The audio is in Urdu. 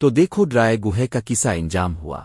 تو دیکھو ڈرائے گوہے کا کسا انجام ہوا۔